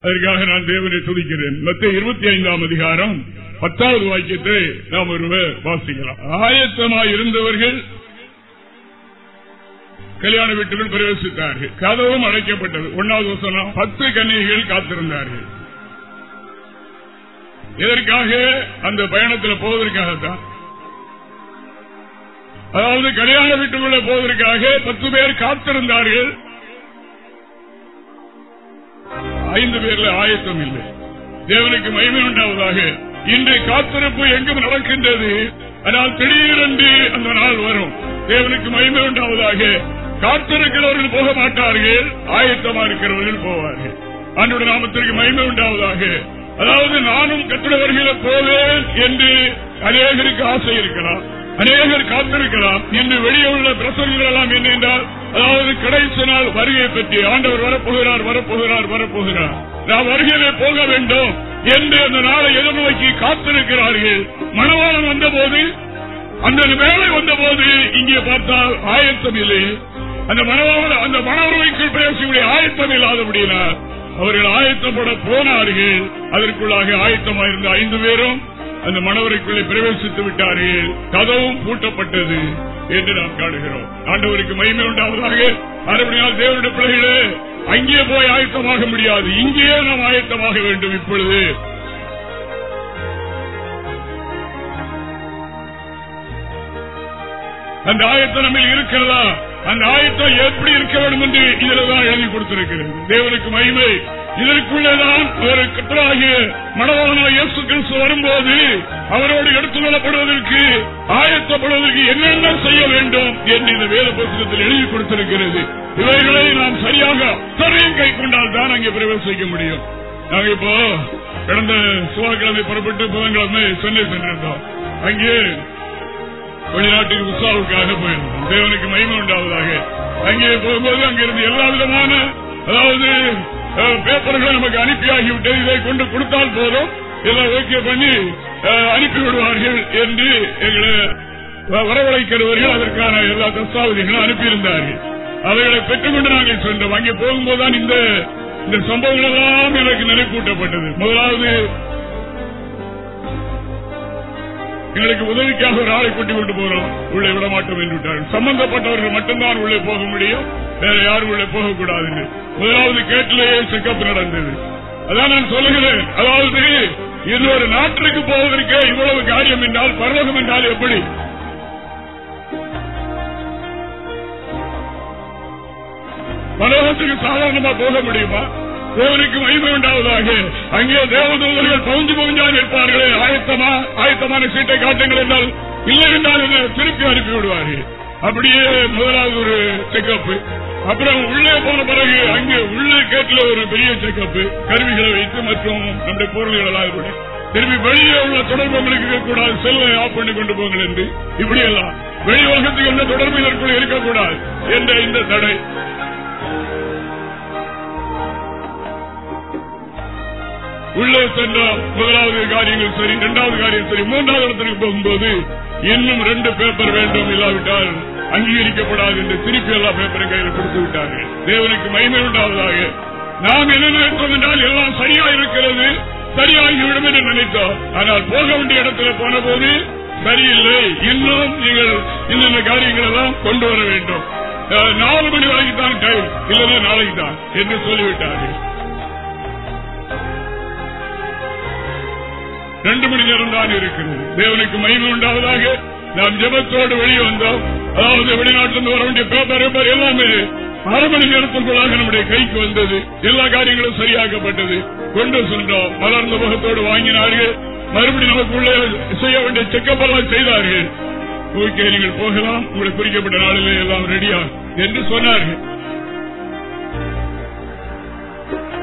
அதற்காக நான் தேவனை துதிக்கிறேன். மத்திய இருபத்தி ஐந்தாம் அதிகாரம் பத்தாவது வாக்கியத்தை நாம் ஒருவர் வாசிக்கலாம். ஆயத்தமாய் இருந்தவர்கள் கல்யாண வீட்டுக்குள் பிரவேசித்தார்கள். கதவும் அடைக்கப்பட்டது. ஒன்னாவது வசனம் பத்து கன்னிகைகள் காத்திருந்தார்கள். எதற்காக? அந்த பயணத்தில் போவதற்காகத்தான். அதாவது கல்யாண வீட்டுக்குள்ள போவதற்காக பத்து பேர் காத்திருந்தார்கள். ஐந்து பேர்ல ஆயத்தம் இல்லை. தேவனுக்கு மகிமை உண்டாவதாக. இன்று காத்திருப்பு எங்கும் நடக்கின்றது. ஆனால் திடீரென்று அந்த நாள் வரும். தேவனுக்கு மகிமை உண்டாவதாக. காத்திருக்கிறவர்கள் போக மாட்டார்கள். ஆயத்தமா இருக்கிறவர்கள் போவார்கள். அன்றைய நாமத்திற்கு மகிமை உண்டாவதாக. அதாவது நானும் கத்திரவர்களை போவேன் என்று அநேகருக்கு ஆசை இருக்கலாம். அநேகர் காத்திருக்கலாம். இன்று வெளியே உள்ள பிரசங்கங்கள் எல்லாம் என்ன என்றால் அதாவது கடைசி நாள் வருகை பற்றி ஆண்டவர் வரப்போகிறார் வரப்போகிறார் வரப்போகிறார். நான் வருகையிலே போக வேண்டும் என்று அந்த நாளை எதிர்நோக்கி காத்திருக்கிறார்கள். மனவாளம் வந்தபோது அந்த வேலை வந்தபோது இங்கே பார்த்தால் ஆயத்தம் இல்லை. அந்த மனவாள அந்த மனவரைக்குள் பேசியுடைய ஆயத்தம் இல்லாதபடியினார் அவர்கள் ஆயத்தப்பட போனார்கள். அதற்குள்ளாக ஆயத்தமாயிருந்த ஐந்து பேரும் அந்த மணவரைக்குள்ளே பிரவேசித்து விட்டார்கள். கதவும் பூட்டப்பட்டது. என்று நாம் காணுகிறோம். ஆண்டவருக்கு மகிமை உண்டாவதாக. மறுபடியால் தேவனுடைய பிள்ளைகளே அங்கே போய் ஆயத்தமாக முடியாது. இங்கேயே நாம் ஆயத்தமாக வேண்டும் இப்பொழுது. அந்த ஆயத்தம் நம்ம இருக்கிறதா? அந்த ஆயத்தம் எப்படி இருக்க வேண்டும் என்று இதில் தான் எழுதி கொடுத்திருக்கிறது. தேவனுக்கு மகிமை. இதற்குள்ளேதான் ஒரு கத்தராகிய மனவாளனாக இயேசு கிறிஸ்து வரும்போது அவரோடு எடுத்துக் கொள்ளப்படுவதற்கு ஆயத்தப்படுவதற்கு என்னென்ன செய்ய வேண்டும் என்று இந்த வேத புத்தகத்தில் எழுதி கொடுத்திருக்கிறது. இவைகளை நாம் சரியாக சரியும் கை கொண்டால் தான் அங்கே பிரவேசிக்க முடியும். நாங்க இப்போ கடந்த செவ்வாய்க்கிழமை புறப்பட்டு புதன்கிழமை சென்னை சென்றிருந்தோம். அங்கே வெளிநாட்டுக்கு உற்சாவுக்காக போயிருந்தோம். தேவனுக்கு மகிமை உண்டாவதாக. அங்கே போகும்போது அங்கிருந்து எல்லா விதமான அதாவது பேப்பர்களை நமக்கு அனுப்பியாகிவிட்டது இதை கொண்டு கொடுத்தால் போதும். எல்லாம் ஓகே பண்ணி அனுப்பிவிடுவார்கள் என்று எங்களை வரவழைக்கிறவர்கள் அதற்கான எல்லா தஸ்தாவதிகளும் அனுப்பியிருந்தார்கள். அவைகளை பெற்றுக்கொண்டு நாங்கள் சென்றோம். அங்கே போகும்போதுதான் இந்த இந்த சம்பவங்கள் எல்லாம் எனக்கு நினைப்பூட்டப்பட்டது. முதலாவது எங்களுக்கு உதவிக்காக ஒரு ஆளை கூட்டிக் கொண்டு போகிறோம் உள்ளே விட மாட்டோம் என்று விட்டார்கள். சம்பந்தப்பட்டவர்கள் மட்டும்தான் உள்ளே போக முடியும். வேற யாரும் உள்ளே போகக்கூடாது முதலாவது கேட்டிலேயே செக்கப் நடந்தது. அதான் நான் சொல்லுகிறேன். அதாவது இன்னொரு நாட்டிற்கு போவதற்கே இவ்வளவு காரியம் என்றால் பரலோகம் என்றால் எப்படி? பரலோகத்துக்கு சாதாரணமா போக முடியுமா? தேவனுக்கு மகிமை உண்டாவதாக. அங்கே தேவதூதர்கள் பவுஞ்சு பவுஞ்சாக இருப்பார்களே ஆயத்தமா ஆயத்தமான சீட்டை காட்டுங்கள் என்றால் இல்லை என்றால் திருப்பி அனுப்பி விடுவார்கள். அப்படியே முதலாவது ஒரு செக்கப் அப்புறம் உள்ளே போன பிறகு அங்கே உள்ளே கேட்டில் ஒரு பெரிய செக்கப் கருவிகளை வைத்து மற்றும் நம்முடைய பொருள்கள் எல்லாம் கூட திரும்பி வெளியே உள்ள தொடர்பு உங்களுக்கு கூடாது. செல்லை ஆஃப் பண்ணி கொண்டு போங்கள் என்று. இப்படி எல்லாம் வெளி உலகத்துக்கு எந்த தொடர்பு இதற்குள் இருக்கக்கூடாது. என்ற இந்த தடை. உள்ளே சென்றால் முதலாவது காரியங்கள் சரி இரண்டாவது காரியம் சரி மூன்றாவது இடத்திற்கு போகும்போது இன்னும் ரெண்டு பேப்பர் வேண்டும் இல்லாவிட்டால் அங்கீகரிக்கப்படாது என்று திருப்பி எல்லா பேப்பரும் கையில் கொடுத்து விட்டார்கள். தேவனுக்கு மகிமை உண்டாவதாக. நாம் என்ன நினைத்தோம் என்றால் எல்லாம் சரியா இருக்கிறது சரியாகிவிடும் என்று நினைத்தோம். ஆனால் போக வேண்டிய இடத்துல போன போது சரியில்லை. இன்னும் நீங்கள் இன்னென்ன காரியங்கள் எல்லாம் கொண்டு வர வேண்டும். நாலு மணி வரைக்கும் தான் டைம் இல்லைன்னா நாளைக்கு தான் என்று சொல்லிவிட்டார்கள். ரெண்டு மணி நேரம் தான் இருக்கிறது. தேவனுக்கு மகிமை உண்டாவதாக நாம் ஜபத்தோடு வெளியே வந்தோம். அதாவது வெளிநாட்டிலிருந்து வர வேண்டிய பேப்பர் பேப்பர் எல்லாமே அரை மணி நேரத்திற்குள்ளாக நம்முடைய கைக்கு வந்தது. எல்லா காரியங்களும் சரியாக்கப்பட்டது. கொண்டு சென்றோம். மலர்ந்த முகத்தோடு வாங்கினார்கள். மறுபடியும் நமக்குள்ளே செய்ய வேண்டிய செக்கப் எல்லாம் செய்தார்கள். ஓகே நீங்கள் போகலாம். உங்களுக்கு குறிக்கப்பட்ட நாளிலே எல்லாம் ரெடியா என்று சொன்னார்கள்.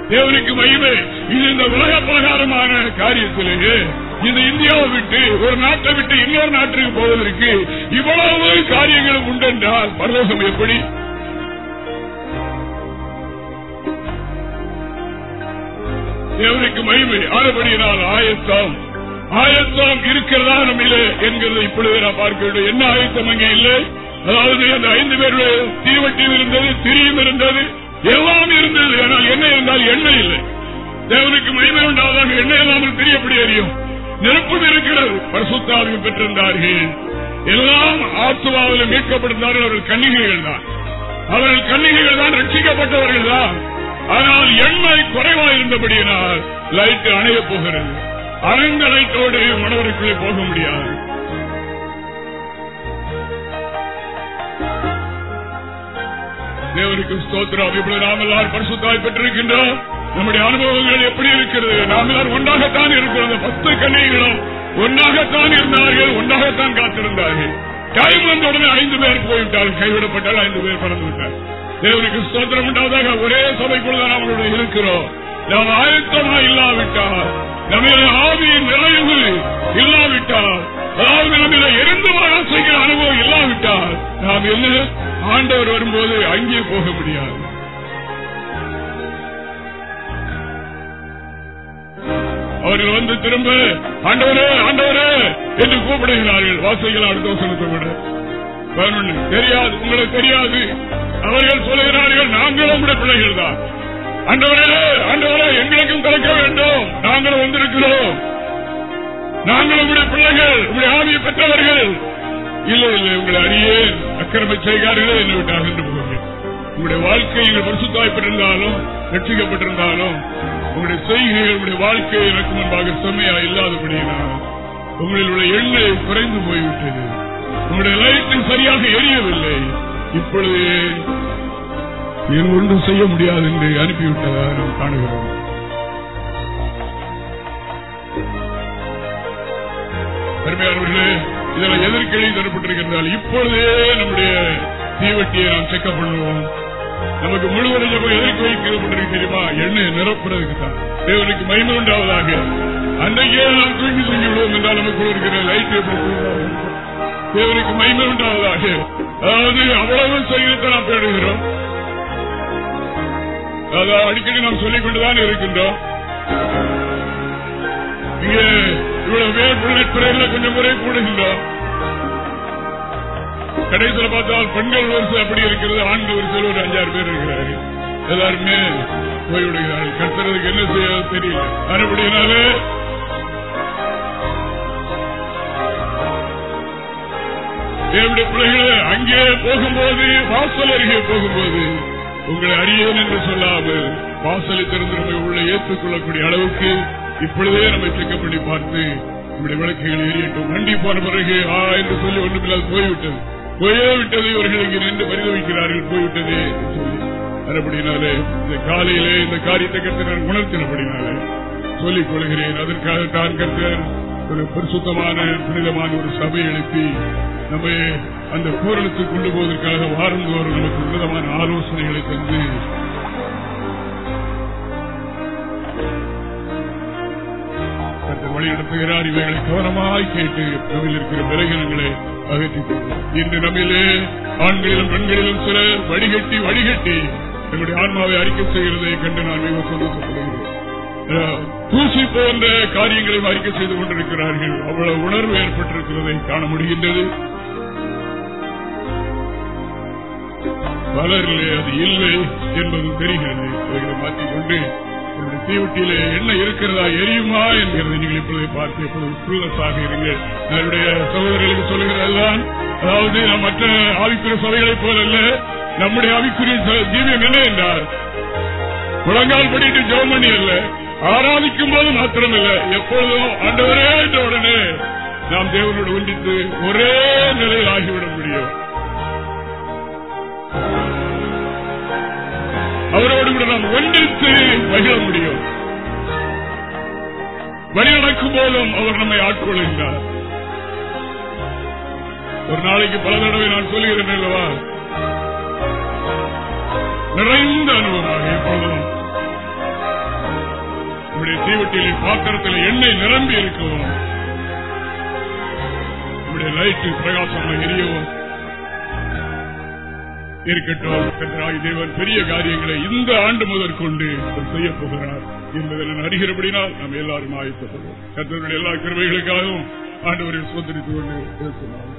தேவனுக்கு மகிமை. இது இந்த உலக பிரகாரமான காரியத்திலேயே இந்த இந்தியாவை விட்டு ஒரு நாட்டை விட்டு இன்னொரு நாட்டுக்கு போவதற்கு இவ்வளவு காரியங்கள் உண்டென்றால் பரதோஷம் எப்படி? தேவனுக்கு மகிமை. ஆறுபடியினால் ஆயத்தம். ஆயத்தம் இருக்கிறதா நம்மள என்கிறது இப்பொழுது நான் பார்க்க வேண்டும். என்ன ஆயத்தம் அங்கே இல்லை? அதாவது அந்த ஐந்து பேருடைய தீவட்டியும் இருந்தது திரியும் இருந்தது. எல்லாம் இருந்தது. ஆனால் என்ன இருந்தால் எண்ணெய் இல்லை. தேவனுக்கு மகிமை உண்டாவதாக எண்ணெய் இல்லாமல் தெரியப்படி அறியும்? நெருப்பும் இருக்கிறது. பரிசுத்தாவியும் பெற்றிருந்தார்கள். எல்லாம் ஆத்துவாவில் மீட்கப்பட்டிருந்தார்கள் அவர்கள் கன்னிகைகள் தான். அவர்கள் கன்னிகைகள் தான் ரட்சிக்கப்பட்டவர்கள் தான். ஆனால் எண்ணெய் குறைவா இருந்தபடியினால் லைட் அணைய போகிறது. அணைந்த லைட்டோடு மனவருக்குள்ளே போக முடியாது. தேவனுக்கு ஸ்தோத்திரம். இப்படி நாம் எல்லாரும் பரிசுத்தாய் பெற்றிருக்கின்றோம். நம்முடைய அனுபவங்கள் எப்படி இருக்கிறது? நாம் எல்லாரும் ஒன்றாகத்தான் இருக்கிறோம். அந்த பத்து கண்ணிகளும் ஒன்றாகத்தான் இருந்தார்கள் ஒன்றாகத்தான் காத்திருந்தார்கள். டைம் வந்த உடனே ஐந்து பேர் போய்விட்டார்கள். கைவிடப்பட்டால் ஐந்து பேர் பறந்து விட்டார். தேவனுக்கு ஸ்தோத்திரம் உண்டாவதாக ஒரே சபைக்குள்ள நாம் அவர்களுடைய இருக்கிறோம். நாம் ஆயத்தமாக இல்லாவிட்டால் நம்முடைய ஆவியின் நிறைவு இல்லாவிட்டால் அதாவது நம்மள எரிந்து செய்கிற அனுபவம் இல்லாவிட்டால் நாம் என்ன? ஆண்டவர் வரும்போது அங்கே போக முடியாது. அவர்கள் வந்து திரும்ப ஆண்டவரே ஆண்டவரே என்று கூப்பிடுகிறார்கள். வாசைகள் அடுத்த வசனத்தை விட தெரியாது உங்களுக்கு தெரியாது. அவர்கள் சொல்லுகிறார்கள் நாங்களும் உங்களுடைய பிள்ளைகள் தான். ஆண்டவரே ஆண்டவரே எங்களுக்கும் நாங்கள் உங்களுடைய பிள்ளைகள் உங்களுடைய ஆவியை பெற்றவர்கள். இல்லை இல்லை உங்களை அறியே அக்கிரம செய்கிறார்களே என்னை விட்டு அகன்று போகிறேன் உங்களுடைய வாழ்க்கையில் பரிசுத்தாய்ப்பட்டிருந்தாலும் ரட்சிக்கப்பட்டிருந்தாலும் உங்களுடைய செய்கைகள் உங்களுடைய வாழ்க்கை எனக்கு முன்பாக செம்மையா இல்லாதபடியினால் உங்களில் உள்ள எண்ணெய் குறைந்து போய்விட்டது. உங்களுடைய லைட்டில் சரியாக எரியவில்லை. இப்பொழுது என் ஒன்றும் செய்ய முடியாது என்று அனுப்பிவிட்டதாக நாம் காணுகிறோம். அருமையானவர்களே இதெல்லாம் எதிர்கேள்வி தரப்பட்டிருக்கின்றால் இப்பொழுதே நம்முடைய தீவட்டியை நாம் செக்கப் பண்ணுவோம். நமக்கு முழுவதும் எதற்கு வைக்கப்பட்டிருக்கு தெரியுமா? எண்ணெய் நிரப்புறதுக்கு தான். தேவனுக்கு மகிமை உண்டாவதாக. அன்றைக்கே நாம் தூங்கி தூங்கி விடுவோம் என்றால் நமக்கு இருக்கிற லைட் தேவனுக்கு மகிமை உண்டாவதாக. அதாவது அவ்வளவு சரீரத்தை நாம் தேடுகிறோம் அதாவது அடிக்கடி நாம் சொல்லிக் கொண்டுதான் இருக்கின்றோம். இங்கே இவ்வளவு பேர் புல்லட் கொஞ்சம் முறை கூடுகின்றோம் கடைசியில் பார்த்தால் பெண்கள் வரிசை அப்படி இருக்கிறது ஆண்கள் வரிசையில் ஒரு அஞ்சாறு பேர் இருக்கிறார்கள். எல்லாருமே போய்விடுகிறார்கள் கத்துறதுக்கு என்ன செய்ய தெரியல. மறுபடியினாலே தேவனுடைய பிள்ளைகளே அங்கே போகும்போது வாசல் அருகே போகும்போது உங்களை அறியேன் என்று சொல்லாமல் வாசலை திறந்து நம்மை உள்ள ஏற்றுக்கொள்ளக்கூடிய அளவுக்கு இப்பொழுதே நம்மை செக்கப் பண்ணி பார்த்து நம்முடைய விளக்குகள் எரியட்டும் வண்டி போன பிறகு ஆ என்று சொல்லி ஒன்றுமில்லாது போய்விட்டது. போயே விட்டது இவர்கள் இங்கே நின்று பரிதவிக்கிறார்கள் போய்விட்டது என்று இந்த காலையிலே இந்த காரியத்தை கருத்து நான் உணர்த்தினபடினாலே சொல்லிக் கொள்கிறேன். அதற்காக தான் கருத்தர் ஒரு பரிசுத்தமான புனிதமான ஒரு சபை எழுப்பி நம்மை அந்த பூரணத்துக்கு கொண்டு போவதற்காக வாரந்தோறும் நமக்கு உன்னதமான ஆலோசனைகளை தந்து கர்த்தர் வழி நடத்துகிறார் இவைகளை கவனமாய் கேட்டு நம்மில் இருக்கிற விலகினங்களை அகற்றிக் இன்று நம்மிலே ஆண்களிலும் பெண்களிலும் சிலர் வடிகட்டி வடிகட்டி நம்முடைய ஆன்மாவை அறிக்கை செய்கிறதை கண்டு நான் மிக சந்தோஷப்படுகிறேன். தூசி போன்ற காரியங்களையும் அறிக்கை செய்து கொண்டிருக்கிறார்கள். அவ்வளவு உணர்வு ஏற்பட்டிருக்கிறதை காண முடிகின்றது. பலரிலே அது இல்லை என்பது தெரிகிறது. அவைகளை மாற்றிக்கொண்டு தீவுட்டியிலே என்ன இருக்கிறதா எரியுமா என்கிறது நீங்கள் இப்பொழுது பார்த்து இப்பொழுது புல்லஸாக இருங்கள். என்னுடைய சகோதரர்களுக்கு சொல்லுகிறதெல்லாம் அதாவது நாம் மற்ற ஆவிக்குரிய சபைகளைப் போல அல்ல நம்முடைய ஆவிக்குரிய ச- ஜீவியம் என்ன என்றார்? முழங்கால் படிட்டு ஜெர்மனி அல்ல ஆராதிக்கும் போது மாத்திரமல்ல எப்பொழுதும் ஆண்டவரே என்ற உடனே நாம் தேவனோடு ஒன்றித்து ஒரே நிலையில் ஆகிவிட முடியும். அவரோடு கூட நாம் ஒன்றித்து மகிழ முடியும். வழிநடக்கும் போதும் அவர் நம்மை ஆட்கொள்கின்றார் ஒரு நாளைக்கு பல தடவை நான் சொல்லுகிறேன் அல்லவா? நிறைந்த அனுபவமாக எப்பொழுதும். நம்முடைய தீவட்டியில் பாத்திரத்தில் எண்ணெய் நிரம்பி இருக்கவும் நம்முடைய லைட்டு பிரகாசமாக எரியவும் இருக்கட்டும். கர்த்தராகிய தேவன் பெரிய காரியங்களை இந்த ஆண்டு முதற்கொண்டு அவர் செய்ய போகிறார் என்பதை நான் அறிகிறபடினால் நாம் எல்லாரும் ஆயத்தப்படுவோம். கர்த்தருடைய எல்லா கிருமைகளுக்காகவும் ஆண்டவரை சோதரித்துக் கொண்டு பேசுகிறோம்